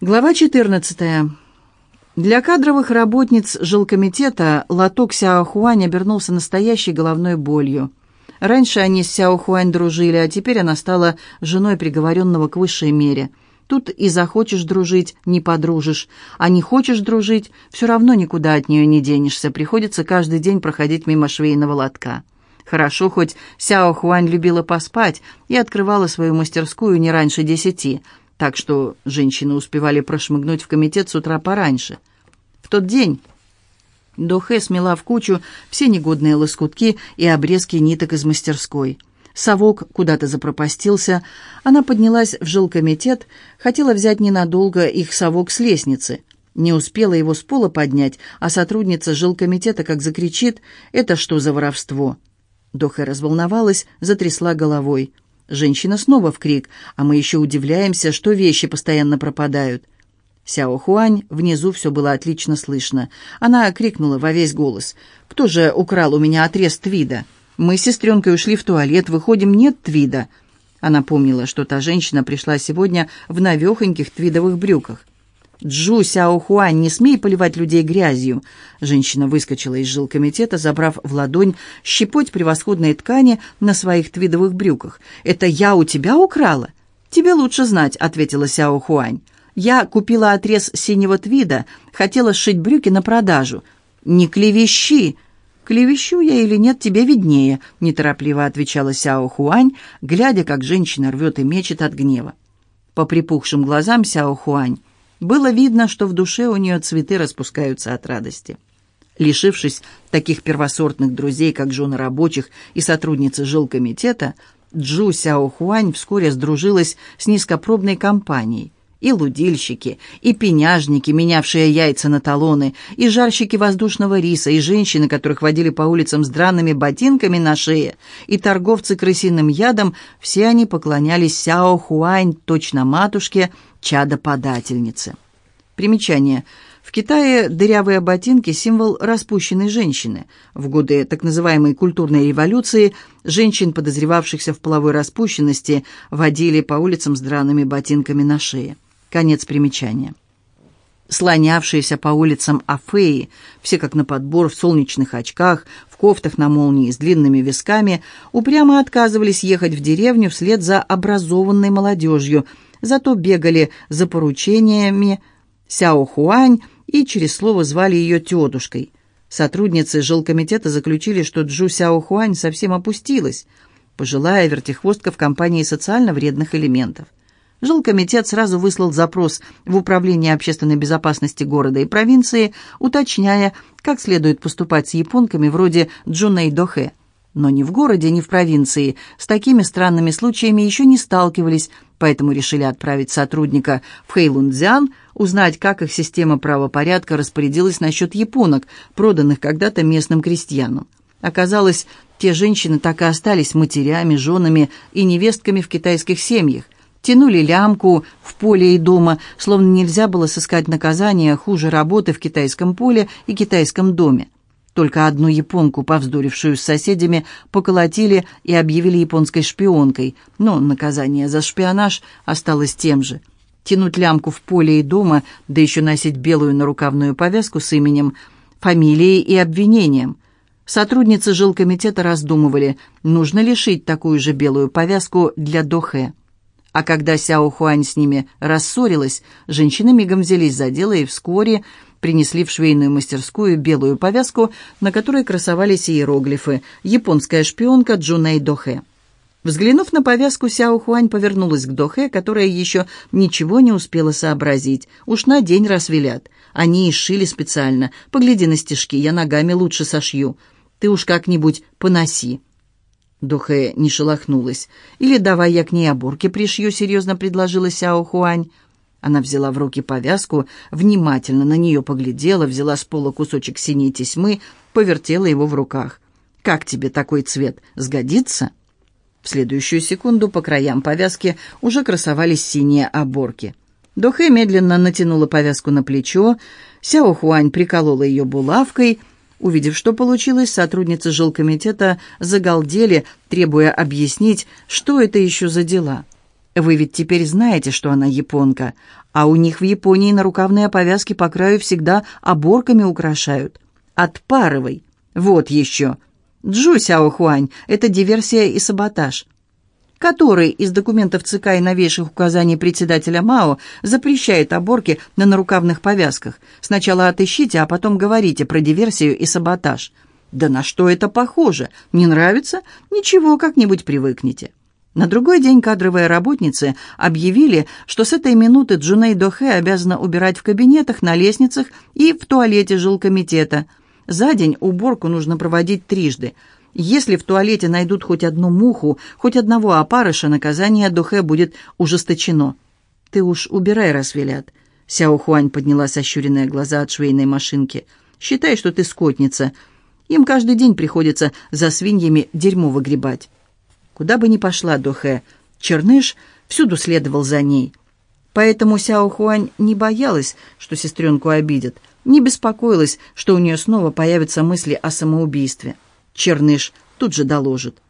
Глава 14. Для кадровых работниц жилкомитета лоток Сяохуань обернулся настоящей головной болью. Раньше они с Сяохуань дружили, а теперь она стала женой приговоренного к высшей мере. Тут и захочешь дружить, не подружишь, а не хочешь дружить, все равно никуда от нее не денешься, приходится каждый день проходить мимо швейного лотка. Хорошо, хоть Сяо Хуань любила поспать и открывала свою мастерскую не раньше десяти – так что женщины успевали прошмыгнуть в комитет с утра пораньше. В тот день Дохе смела в кучу все негодные лоскутки и обрезки ниток из мастерской. Совок куда-то запропастился. Она поднялась в жилкомитет, хотела взять ненадолго их совок с лестницы. Не успела его с пола поднять, а сотрудница жилкомитета как закричит «Это что за воровство?». Дохе разволновалась, затрясла головой. Женщина снова в крик, а мы еще удивляемся, что вещи постоянно пропадают. Сяо Хуань внизу все было отлично слышно. Она крикнула во весь голос. «Кто же украл у меня отрез твида? Мы с сестренкой ушли в туалет, выходим, нет твида». Она помнила, что та женщина пришла сегодня в навехоньких твидовых брюках. «Джу Сяохуань, не смей поливать людей грязью!» Женщина выскочила из жилкомитета, забрав в ладонь щепоть превосходной ткани на своих твидовых брюках. «Это я у тебя украла?» «Тебе лучше знать», — ответила Сяохуань. «Я купила отрез синего твида, хотела сшить брюки на продажу». «Не клевещи!» «Клевещу я или нет, тебе виднее», — неторопливо отвечала Сяо Хуань, глядя, как женщина рвет и мечет от гнева. По припухшим глазам Сяо Хуань было видно, что в душе у нее цветы распускаются от радости. Лишившись таких первосортных друзей, как жены рабочих и сотрудницы жилкомитета, Джу Сяохуань вскоре сдружилась с низкопробной компанией. И лудильщики, и пеняжники, менявшие яйца на талоны, и жарщики воздушного риса, и женщины, которых водили по улицам с драными ботинками на шее, и торговцы крысиным ядом, все они поклонялись Сяо Хуань, точно матушке, чадо-подательницы. Примечание. В Китае дырявые ботинки – символ распущенной женщины. В годы так называемой культурной революции женщин, подозревавшихся в половой распущенности, водили по улицам с драными ботинками на шее. Конец примечания. Слонявшиеся по улицам Афеи, все как на подбор в солнечных очках, в кофтах на молнии с длинными висками, упрямо отказывались ехать в деревню вслед за образованной молодежью, зато бегали за поручениями Сяо Хуань и через слово звали ее тетушкой. Сотрудницы жилкомитета заключили, что Джу Сяо Хуань совсем опустилась, пожилая вертихвостка в компании социально вредных элементов. Жилкомитет сразу выслал запрос в Управление общественной безопасности города и провинции, уточняя, как следует поступать с японками вроде Джунэй Дохэ. Но ни в городе, ни в провинции с такими странными случаями еще не сталкивались, поэтому решили отправить сотрудника в Хэйлунцзян, узнать, как их система правопорядка распорядилась насчет японок, проданных когда-то местным крестьянам. Оказалось, те женщины так и остались матерями, женами и невестками в китайских семьях, тянули лямку в поле и дома, словно нельзя было сыскать наказание хуже работы в китайском поле и китайском доме. Только одну японку, повздорившую с соседями, поколотили и объявили японской шпионкой, но наказание за шпионаж осталось тем же. Тянуть лямку в поле и дома, да еще носить белую нарукавную повязку с именем, фамилией и обвинением. Сотрудницы жилкомитета раздумывали, нужно ли шить такую же белую повязку для Дохе. А когда Сяо Хуань с ними рассорилась, женщины мигом взялись за дело и вскоре принесли в швейную мастерскую белую повязку, на которой красовались иероглифы «Японская шпионка Джуней Дохе». Взглянув на повязку, Сяо Хуань повернулась к Дохе, которая еще ничего не успела сообразить. Уж на день развелят. Они и шили специально. Погляди на стежки, я ногами лучше сошью. Ты уж как-нибудь поноси. Дохэ не шелохнулась. «Или давай я к ней оборки пришью», — серьезно предложила Сяо Хуань. Она взяла в руки повязку, внимательно на нее поглядела, взяла с пола кусочек синей тесьмы, повертела его в руках. «Как тебе такой цвет? Сгодится?» В следующую секунду по краям повязки уже красовались синие оборки. Дохэ медленно натянула повязку на плечо, Сяо Хуань приколола ее булавкой — Увидев, что получилось, сотрудницы жилкомитета загалдели, требуя объяснить, что это еще за дела. Вы ведь теперь знаете, что она японка, а у них в Японии нарукавные повязки по краю всегда оборками украшают. Отпарывай. Вот еще. Джу Сяо Хуань, это диверсия и саботаж. Который из документов ЦК и новейших указаний председателя МАО запрещает оборки на нарукавных повязках. Сначала отыщите, а потом говорите про диверсию и саботаж. Да на что это похоже? Не нравится? Ничего, как-нибудь привыкнете. На другой день кадровые работницы объявили, что с этой минуты Джуней Дохе обязана убирать в кабинетах, на лестницах и в туалете жилкомитета – за день уборку нужно проводить трижды. Если в туалете найдут хоть одну муху, хоть одного опарыша, наказание Духе будет ужесточено. «Ты уж убирай, раз велят». Сяо Хуань подняла сощуренные глаза от швейной машинки. «Считай, что ты скотница. Им каждый день приходится за свиньями дерьмо выгребать». Куда бы ни пошла Духе, Черныш всюду следовал за ней. Поэтому Сяо Хуань не боялась, что сестренку обидят – не беспокоилась, что у нее снова появятся мысли о самоубийстве. Черныш тут же доложит.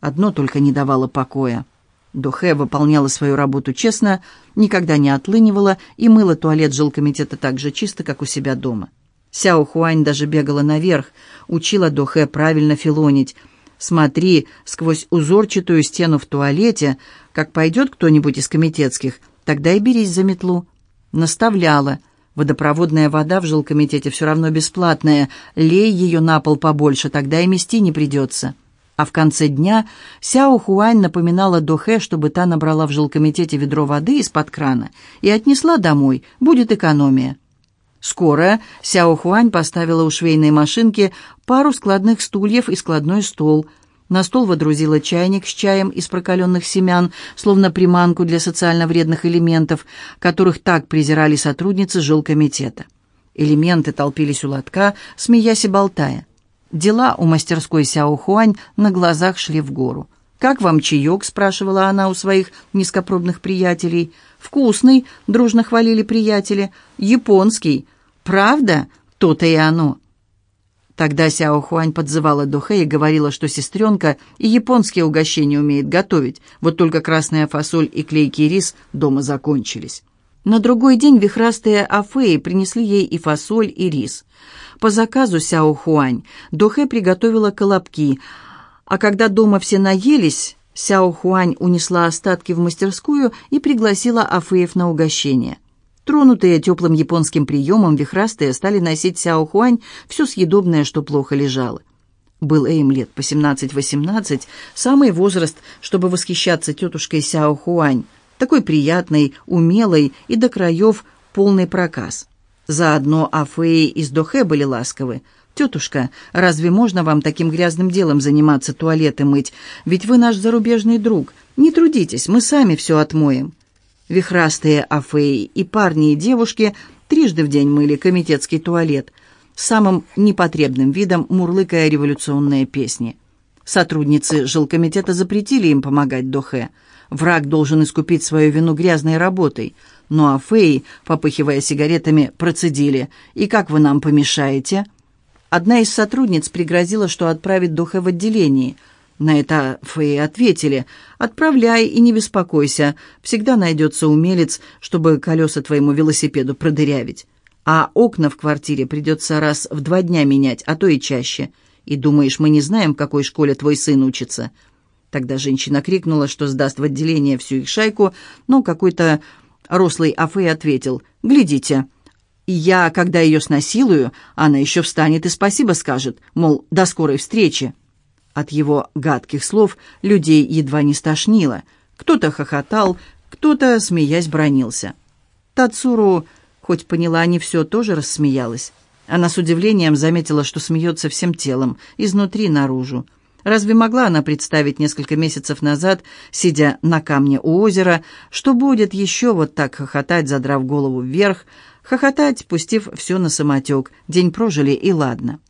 Одно только не давало покоя. Духе выполняла свою работу честно, никогда не отлынивала и мыла туалет жилкомитета так же чисто, как у себя дома. Сяо Хуань даже бегала наверх, учила Духе правильно филонить. «Смотри сквозь узорчатую стену в туалете, как пойдет кто-нибудь из комитетских, тогда и берись за метлу». Наставляла – Водопроводная вода в жилкомитете все равно бесплатная. Лей ее на пол побольше, тогда и мести не придется. А в конце дня Сяо Хуань напоминала Дохе, чтобы та набрала в жилкомитете ведро воды из-под крана и отнесла домой. Будет экономия. Скоро Сяо Хуань поставила у швейной машинки пару складных стульев и складной стол – на стол водрузила чайник с чаем из прокаленных семян, словно приманку для социально вредных элементов, которых так презирали сотрудницы жилкомитета. Элементы толпились у лотка, смеясь и болтая. Дела у мастерской Сяо Хуань на глазах шли в гору. «Как вам чаек?» — спрашивала она у своих низкопробных приятелей. «Вкусный», — дружно хвалили приятели. «Японский». «Правда?» «То-то и оно». Тогда Сяо Хуань подзывала Духэ и говорила, что сестренка и японские угощения умеет готовить, вот только красная фасоль и клейкий рис дома закончились. На другой день вихрастые афеи принесли ей и фасоль, и рис. По заказу Сяо Хуань Духэ приготовила колобки, а когда дома все наелись, Сяо Хуань унесла остатки в мастерскую и пригласила афеев на угощение. Тронутые теплым японским приемом, вихрастые стали носить Сяо Хуань все съедобное, что плохо лежало. Было им лет по 17-18, самый возраст, чтобы восхищаться тетушкой Сяо Хуань, такой приятной, умелой и до краев полный проказ. Заодно Афеи из Дохе были ласковы. «Тетушка, разве можно вам таким грязным делом заниматься, туалеты мыть? Ведь вы наш зарубежный друг. Не трудитесь, мы сами все отмоем». Вихрастые афеи и парни и девушки трижды в день мыли комитетский туалет, самым непотребным видом мурлыкая революционные песни. Сотрудницы жилкомитета запретили им помогать Дохе. Враг должен искупить свою вину грязной работой. Но афеи, попыхивая сигаретами, процедили. «И как вы нам помешаете?» Одна из сотрудниц пригрозила, что отправит Дохе в отделение – на это Фэй ответили, «Отправляй и не беспокойся, всегда найдется умелец, чтобы колеса твоему велосипеду продырявить. А окна в квартире придется раз в два дня менять, а то и чаще. И думаешь, мы не знаем, в какой школе твой сын учится?» Тогда женщина крикнула, что сдаст в отделение всю их шайку, но какой-то рослый Афей ответил, «Глядите, я, когда ее снасилую, она еще встанет и спасибо скажет, мол, до скорой встречи». От его гадких слов людей едва не стошнило. Кто-то хохотал, кто-то, смеясь, бронился. Тацуру, хоть поняла не все, тоже рассмеялась. Она с удивлением заметила, что смеется всем телом, изнутри наружу. Разве могла она представить несколько месяцев назад, сидя на камне у озера, что будет еще вот так хохотать, задрав голову вверх, хохотать, пустив все на самотек, день прожили и ладно.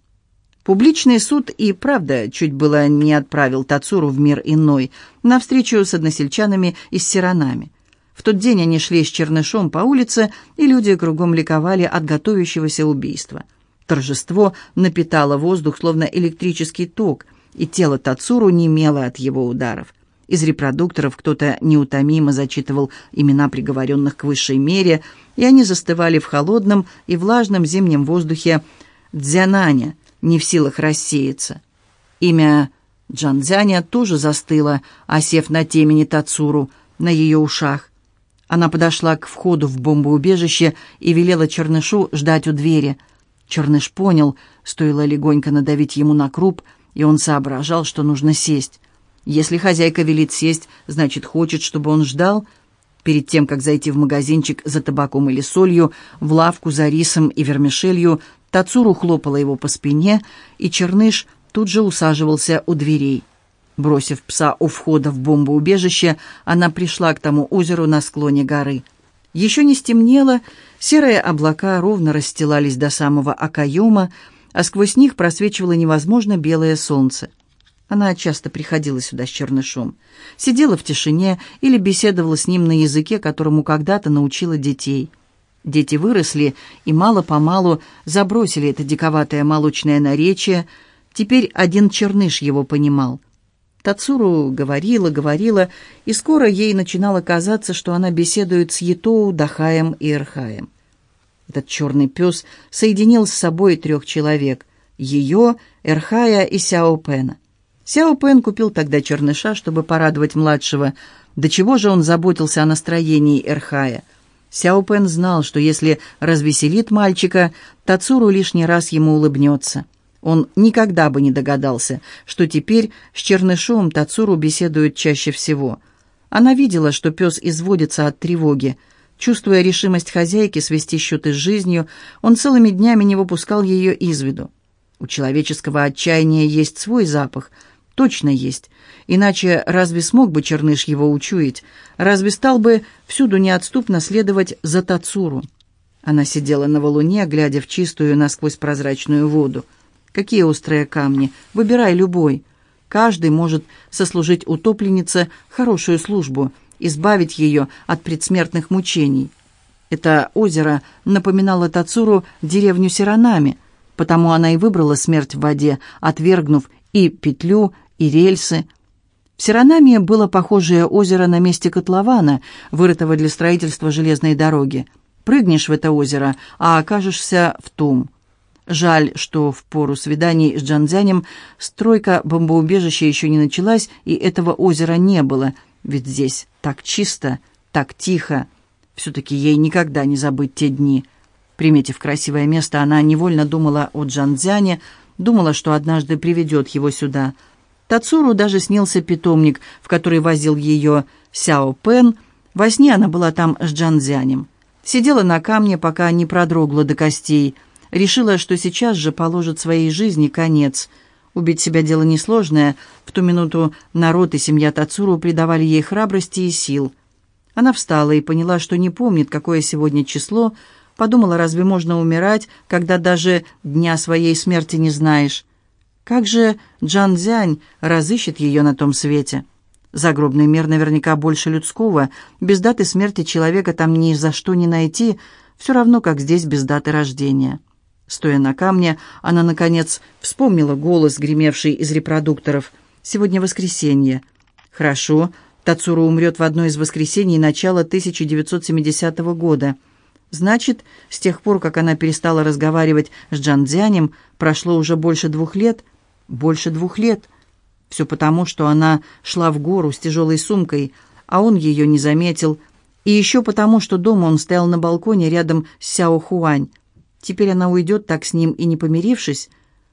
Публичный суд и правда чуть было не отправил Тацуру в мир иной, на встречу с односельчанами и с сиранами. В тот день они шли с чернышом по улице, и люди кругом ликовали от готовящегося убийства. Торжество напитало воздух, словно электрический ток, и тело Тацуру немело от его ударов. Из репродукторов кто-то неутомимо зачитывал имена приговоренных к высшей мере, и они застывали в холодном и влажном зимнем воздухе Дзянаня, не в силах рассеяться. Имя Джанзяня тоже застыло, осев на темени Тацуру, на ее ушах. Она подошла к входу в бомбоубежище и велела Чернышу ждать у двери. Черныш понял, стоило легонько надавить ему на круп, и он соображал, что нужно сесть. Если хозяйка велит сесть, значит, хочет, чтобы он ждал. Перед тем, как зайти в магазинчик за табаком или солью, в лавку за рисом и вермишелью, Тацуру хлопала его по спине, и Черныш тут же усаживался у дверей. Бросив пса у входа в бомбоубежище, она пришла к тому озеру на склоне горы. Еще не стемнело, серые облака ровно расстилались до самого окоема, а сквозь них просвечивало невозможно белое солнце. Она часто приходила сюда с чернышом, сидела в тишине или беседовала с ним на языке, которому когда-то научила детей. Дети выросли и мало-помалу забросили это диковатое молочное наречие. Теперь один черныш его понимал. Тацуру говорила, говорила, и скоро ей начинало казаться, что она беседует с Етоу, Дахаем и Эрхаем. Этот черный пес соединил с собой трех человек — ее, Эрхая и Сяо Пена. Сяо Пен купил тогда черныша, чтобы порадовать младшего. До чего же он заботился о настроении Эрхая? Сяо Пен знал, что если развеселит мальчика, Тацуру лишний раз ему улыбнется. Он никогда бы не догадался, что теперь с чернышом Тацуру беседует чаще всего. Она видела, что пес изводится от тревоги. Чувствуя решимость хозяйки свести счеты с жизнью, он целыми днями не выпускал ее из виду. У человеческого отчаяния есть свой запах – Точно есть. Иначе разве смог бы Черныш его учуять? Разве стал бы всюду неотступно следовать за Тацуру? Она сидела на валуне, глядя в чистую насквозь прозрачную воду. Какие острые камни! Выбирай любой. Каждый может сослужить утопленнице хорошую службу, избавить ее от предсмертных мучений. Это озеро напоминало Тацуру деревню Сиранами, потому она и выбрала смерть в воде, отвергнув и петлю, и рельсы. В Сиранаме было похожее озеро на месте котлована, вырытого для строительства железной дороги. Прыгнешь в это озеро, а окажешься в том. Жаль, что в пору свиданий с Джанзянем стройка бомбоубежища еще не началась, и этого озера не было, ведь здесь так чисто, так тихо. Все-таки ей никогда не забыть те дни. Приметив красивое место, она невольно думала о Джанзяне, думала, что однажды приведет его сюда – Тацуру даже снился питомник, в который возил ее Сяо Пен. Во сне она была там с Джанзянем. Сидела на камне, пока не продрогла до костей. Решила, что сейчас же положит своей жизни конец. Убить себя дело несложное. В ту минуту народ и семья Тацуру придавали ей храбрости и сил. Она встала и поняла, что не помнит, какое сегодня число. Подумала, разве можно умирать, когда даже дня своей смерти не знаешь? Как же Джан Зянь разыщет ее на том свете? Загробный мир наверняка больше людского. Без даты смерти человека там ни за что не найти, все равно, как здесь без даты рождения. Стоя на камне, она, наконец, вспомнила голос, гремевший из репродукторов. «Сегодня воскресенье». «Хорошо. Тацура умрет в одно из воскресений начала 1970 года». Значит, с тех пор, как она перестала разговаривать с Джанзянем, прошло уже больше двух лет – больше двух лет. Все потому, что она шла в гору с тяжелой сумкой, а он ее не заметил. И еще потому, что дома он стоял на балконе рядом с Сяо Хуань. Теперь она уйдет так с ним и не помирившись.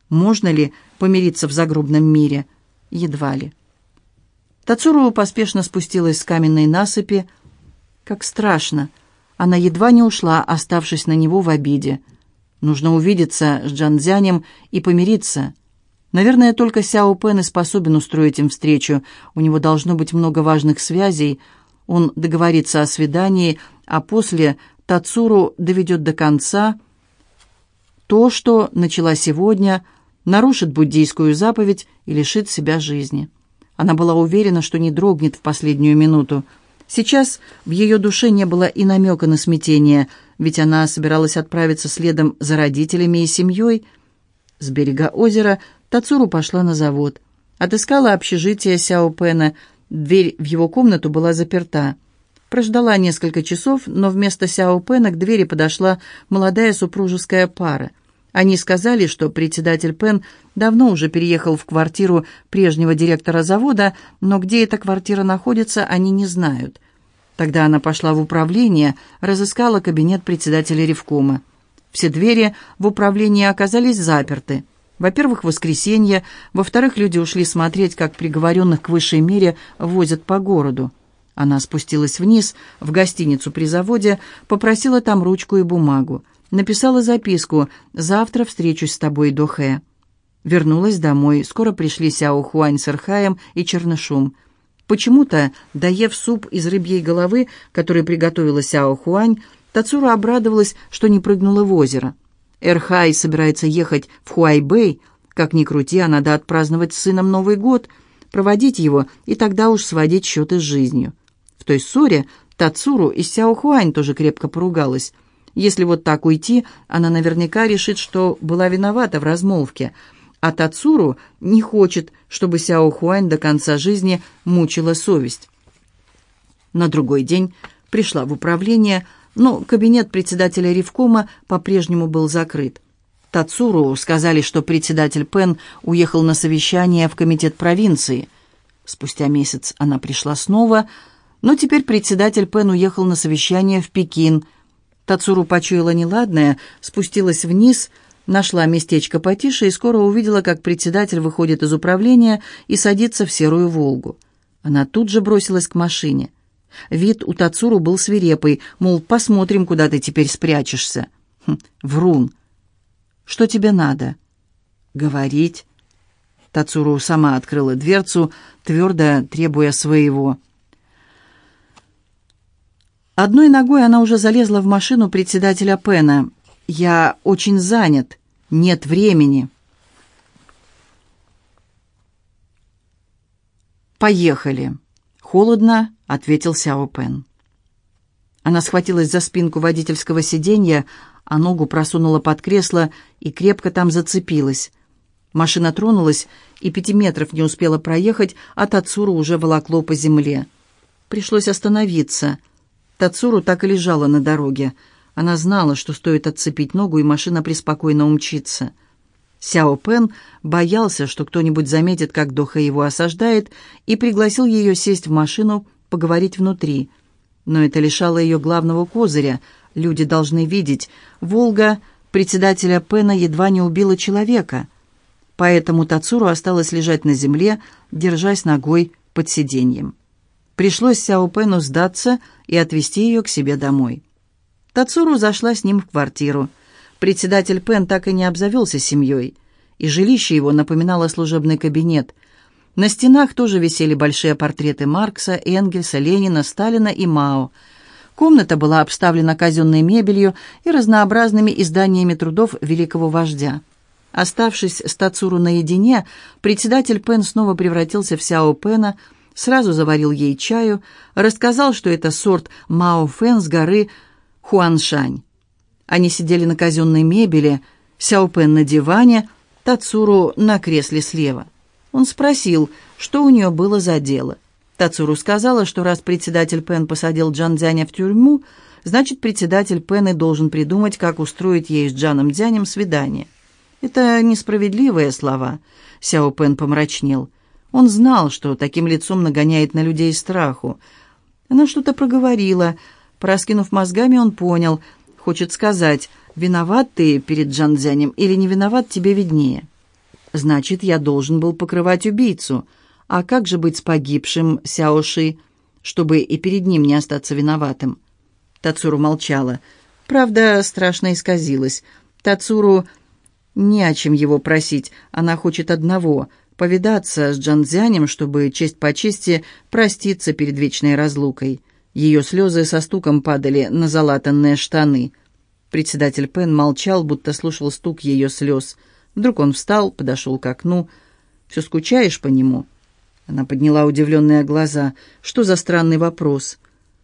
Можно ли помириться в загробном мире? Едва ли. Тацуру поспешно спустилась с каменной насыпи. Как страшно. Она едва не ушла, оставшись на него в обиде. Нужно увидеться с Джанзянем и помириться. Наверное, только Сяо Пен и способен устроить им встречу. У него должно быть много важных связей. Он договорится о свидании, а после Тацуру доведет до конца то, что начала сегодня, нарушит буддийскую заповедь и лишит себя жизни. Она была уверена, что не дрогнет в последнюю минуту. Сейчас в ее душе не было и намека на смятение, ведь она собиралась отправиться следом за родителями и семьей. С берега озера Тацуру пошла на завод. Отыскала общежитие Сяо Пена, Дверь в его комнату была заперта. Прождала несколько часов, но вместо Сяо Пэна к двери подошла молодая супружеская пара. Они сказали, что председатель Пен давно уже переехал в квартиру прежнего директора завода, но где эта квартира находится, они не знают. Тогда она пошла в управление, разыскала кабинет председателя Ревкома. Все двери в управлении оказались заперты. Во-первых, воскресенье, во-вторых, люди ушли смотреть, как приговоренных к высшей мере возят по городу. Она спустилась вниз, в гостиницу при заводе, попросила там ручку и бумагу. Написала записку «Завтра встречусь с тобой, Дохе». Вернулась домой. Скоро пришли Сяо Хуань с Ирхаем и Чернышум. Почему-то, доев суп из рыбьей головы, который приготовила Сяо Хуань, Тацура обрадовалась, что не прыгнула в озеро. Эрхай собирается ехать в Хуайбэй. Как ни крути, а надо отпраздновать с сыном Новый год, проводить его и тогда уж сводить счеты с жизнью. В той ссоре Тацуру и Сяо Хуань тоже крепко поругалась – если вот так уйти, она наверняка решит, что была виновата в размолвке, а Тацуру не хочет, чтобы Сяо Хуань до конца жизни мучила совесть. На другой день пришла в управление, но кабинет председателя Ревкома по-прежнему был закрыт. Тацуру сказали, что председатель Пен уехал на совещание в комитет провинции. Спустя месяц она пришла снова, но теперь председатель Пен уехал на совещание в Пекин – Тацуру почуяла неладное, спустилась вниз, нашла местечко потише и скоро увидела, как председатель выходит из управления и садится в серую «Волгу». Она тут же бросилась к машине. Вид у Тацуру был свирепый, мол, посмотрим, куда ты теперь спрячешься. Хм, врун. Что тебе надо? Говорить. Тацуру сама открыла дверцу, твердо требуя своего. Одной ногой она уже залезла в машину председателя Пена. «Я очень занят. Нет времени». «Поехали». «Холодно», — ответил Сяо Пен. Она схватилась за спинку водительского сиденья, а ногу просунула под кресло и крепко там зацепилась. Машина тронулась и пяти метров не успела проехать, а Тацуру уже волокло по земле. Пришлось остановиться — Тацуру так и лежала на дороге. Она знала, что стоит отцепить ногу, и машина преспокойно умчится. Сяо Пен боялся, что кто-нибудь заметит, как Доха его осаждает, и пригласил ее сесть в машину, поговорить внутри. Но это лишало ее главного козыря. Люди должны видеть. «Волга» председателя Пена едва не убила человека. Поэтому Тацуру осталось лежать на земле, держась ногой под сиденьем. Пришлось Сяо Пену сдаться и отвезти ее к себе домой. Тацуру зашла с ним в квартиру. Председатель Пен так и не обзавелся семьей, и жилище его напоминало служебный кабинет. На стенах тоже висели большие портреты Маркса, Энгельса, Ленина, Сталина и Мао. Комната была обставлена казенной мебелью и разнообразными изданиями трудов великого вождя. Оставшись с Тацуру наедине, председатель Пен снова превратился в Сяо Пена – сразу заварил ей чаю, рассказал, что это сорт Мао Фэн с горы Хуаншань. Они сидели на казенной мебели, Сяо Пен на диване, Тацуру на кресле слева. Он спросил, что у нее было за дело. Тацуру сказала, что раз председатель Пен посадил Джан Дзяня в тюрьму, значит, председатель Пен и должен придумать, как устроить ей с Джаном Дзянем свидание. Это несправедливые слова. Сяо Пен помрачнел. Он знал, что таким лицом нагоняет на людей страху. Она что-то проговорила. Пораскинув мозгами, он понял. Хочет сказать, виноват ты перед Джанзянем или не виноват, тебе виднее. Значит, я должен был покрывать убийцу. А как же быть с погибшим Сяоши, чтобы и перед ним не остаться виноватым? Тацуру молчала. Правда, страшно исказилась. Тацуру не о чем его просить. Она хочет одного — повидаться с Джанзянем, чтобы честь по чести проститься перед вечной разлукой. Ее слезы со стуком падали на залатанные штаны. Председатель Пен молчал, будто слушал стук ее слез. Вдруг он встал, подошел к окну. «Все скучаешь по нему?» Она подняла удивленные глаза. «Что за странный вопрос?»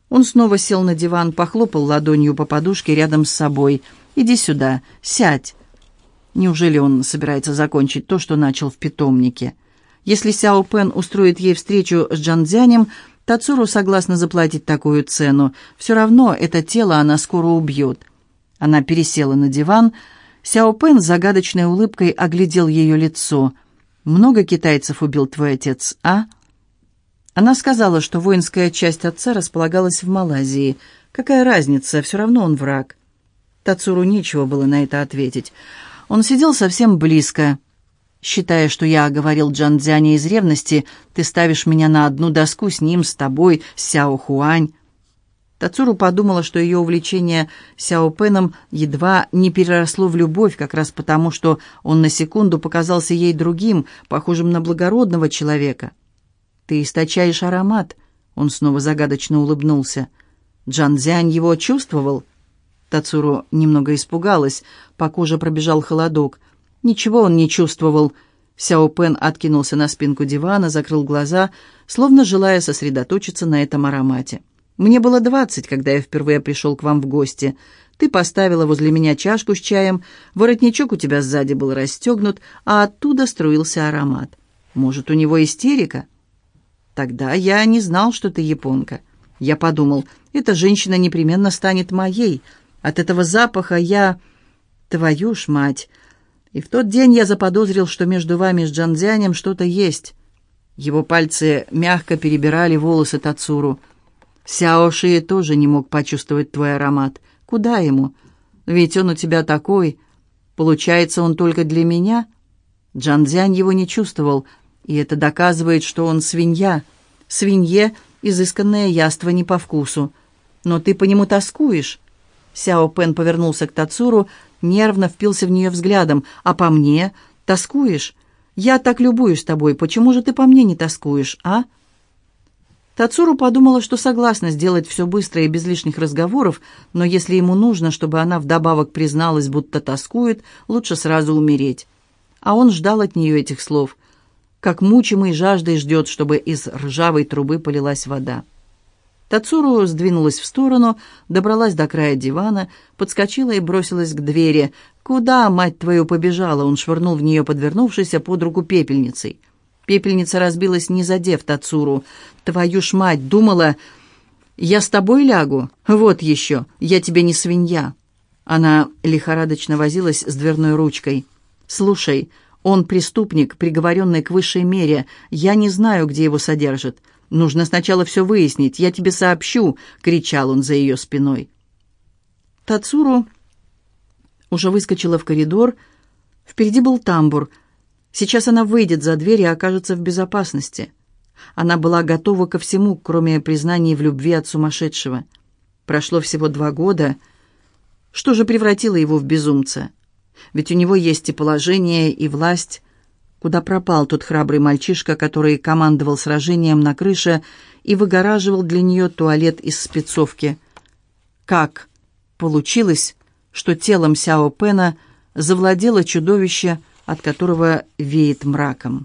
Он снова сел на диван, похлопал ладонью по подушке рядом с собой. «Иди сюда, сядь». Неужели он собирается закончить то, что начал в питомнике? Если Сяо Пен устроит ей встречу с Джанзянем, Тацуру согласна заплатить такую цену. Все равно это тело она скоро убьет. Она пересела на диван. Сяо Пен с загадочной улыбкой оглядел ее лицо. «Много китайцев убил твой отец, а?» Она сказала, что воинская часть отца располагалась в Малайзии. Какая разница, все равно он враг. Тацуру нечего было на это ответить. Он сидел совсем близко. Считая, что я говорил Джанцзяне из ревности, ты ставишь меня на одну доску с ним, с тобой, с Сяо Хуань. Тацуру подумала, что ее увлечение Сяо Пеном едва не переросло в любовь, как раз потому, что он на секунду показался ей другим, похожим на благородного человека. «Ты источаешь аромат», — он снова загадочно улыбнулся. Джанзянь его чувствовал. Тацуру немного испугалась, по коже пробежал холодок. Ничего он не чувствовал. Сяо Пен откинулся на спинку дивана, закрыл глаза, словно желая сосредоточиться на этом аромате. «Мне было двадцать, когда я впервые пришел к вам в гости. Ты поставила возле меня чашку с чаем, воротничок у тебя сзади был расстегнут, а оттуда струился аромат. Может, у него истерика?» Тогда я не знал, что ты японка. Я подумал, эта женщина непременно станет моей. От этого запаха я... Твою ж мать! И в тот день я заподозрил, что между вами с Джанзянем что-то есть. Его пальцы мягко перебирали волосы Тацуру. Сяо Ши тоже не мог почувствовать твой аромат. Куда ему? Ведь он у тебя такой. Получается, он только для меня? Джанзянь его не чувствовал, и это доказывает, что он свинья. Свинье изысканное яство не по вкусу. Но ты по нему тоскуешь. Сяо Пен повернулся к Тацуру, нервно впился в нее взглядом. «А по мне? Тоскуешь? Я так любуюсь тобой. Почему же ты по мне не тоскуешь, а?» Тацуру подумала, что согласна сделать все быстро и без лишних разговоров, но если ему нужно, чтобы она вдобавок призналась, будто тоскует, лучше сразу умереть. А он ждал от нее этих слов как мучимый жаждой ждет, чтобы из ржавой трубы полилась вода. Тацуру сдвинулась в сторону, добралась до края дивана, подскочила и бросилась к двери. «Куда, мать твою, побежала?» Он швырнул в нее подвернувшейся под руку пепельницей. Пепельница разбилась, не задев Тацуру. «Твою ж мать! Думала, я с тобой лягу? Вот еще! Я тебе не свинья!» Она лихорадочно возилась с дверной ручкой. «Слушай, он преступник, приговоренный к высшей мере. Я не знаю, где его содержат. Нужно сначала все выяснить. Я тебе сообщу!» — кричал он за ее спиной. Тацуру уже выскочила в коридор. Впереди был тамбур. Сейчас она выйдет за дверь и окажется в безопасности. Она была готова ко всему, кроме признания в любви от сумасшедшего. Прошло всего два года. Что же превратило его в безумца? Ведь у него есть и положение, и власть. Куда пропал тот храбрый мальчишка, который командовал сражением на крыше и выгораживал для нее туалет из спецовки? Как получилось, что телом Сяо Пена завладело чудовище, от которого веет мраком?